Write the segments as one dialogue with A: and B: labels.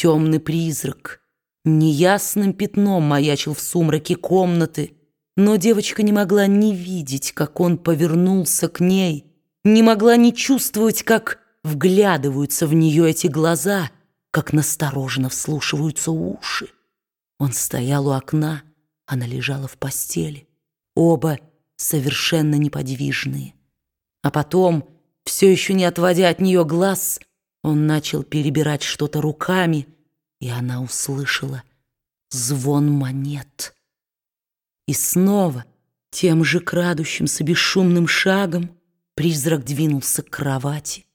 A: Темный призрак неясным пятном маячил в сумраке комнаты, но девочка не могла не видеть, как он повернулся к ней, не могла не чувствовать, как вглядываются в нее эти глаза, как настороженно вслушиваются уши. Он стоял у окна, она лежала в постели. Оба совершенно неподвижные. А потом, все еще не отводя от нее глаз, он начал перебирать что-то руками, и она услышала звон монет. И снова, тем же крадущимся бесшумным шагом, призрак двинулся к кровати,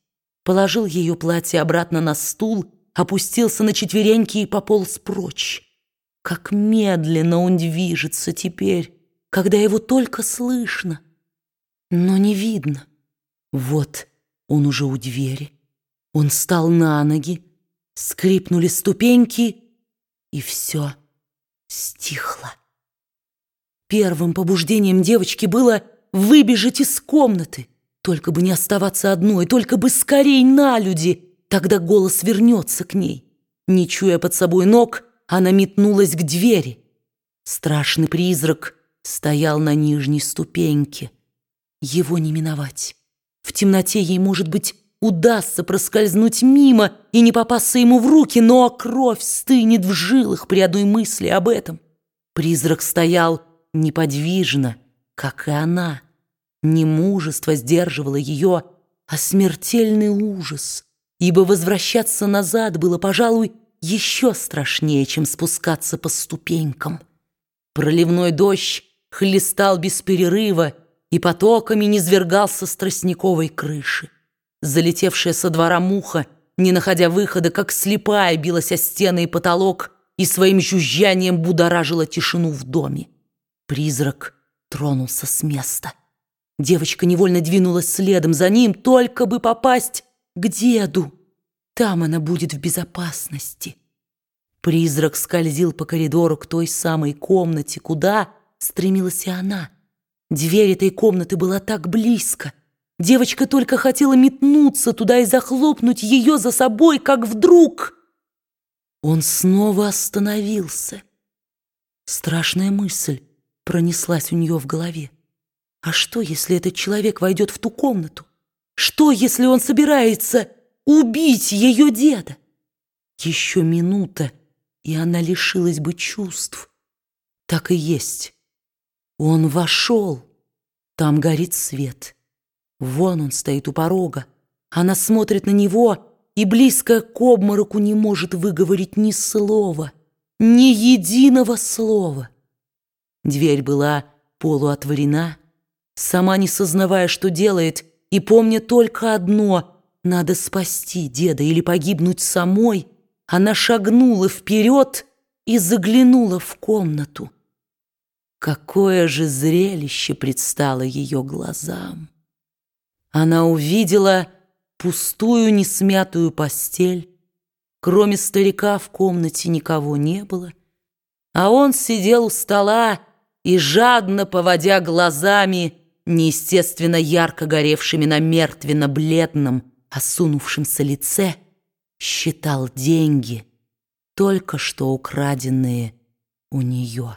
A: положил ее платье обратно на стул, опустился на четвереньки и пополз прочь. Как медленно он движется теперь, когда его только слышно, но не видно. Вот он уже у двери. Он встал на ноги, скрипнули ступеньки, и все стихло. Первым побуждением девочки было выбежать из комнаты, только бы не оставаться одной, только бы скорей на люди, тогда голос вернется к ней. Не чуя под собой ног, она метнулась к двери. Страшный призрак стоял на нижней ступеньке. Его не миновать. В темноте ей, может быть, удастся проскользнуть мимо и не попасться ему в руки, но кровь стынет в жилах при одной мысли об этом. Призрак стоял неподвижно, как и она. Не мужество сдерживало ее, а смертельный ужас, ибо возвращаться назад было, пожалуй, еще страшнее, чем спускаться по ступенькам. Проливной дождь хлестал без перерыва и потоками низвергался с тростниковой крыши. Залетевшая со двора муха, не находя выхода, как слепая, билась о стены и потолок и своим жужжанием будоражила тишину в доме. Призрак тронулся с места. Девочка невольно двинулась следом за ним, только бы попасть к деду. Там она будет в безопасности. Призрак скользил по коридору к той самой комнате, куда стремилась и она. Дверь этой комнаты была так близко. Девочка только хотела метнуться туда и захлопнуть ее за собой, как вдруг... Он снова остановился. Страшная мысль пронеслась у нее в голове. А что, если этот человек войдет в ту комнату? Что, если он собирается убить ее деда? Еще минута, и она лишилась бы чувств. Так и есть. Он вошел. Там горит свет. Вон он стоит у порога. Она смотрит на него и близко к обмороку не может выговорить ни слова, ни единого слова. Дверь была полуотворена, сама не сознавая, что делает, и помня только одно — надо спасти деда или погибнуть самой, она шагнула вперед и заглянула в комнату. Какое же зрелище предстало ее глазам! Она увидела пустую несмятую постель. Кроме старика в комнате никого не было, а он сидел у стола и, жадно поводя глазами, неестественно ярко горевшими на мертвенно-бледном, осунувшемся лице, считал деньги, только что украденные у нее.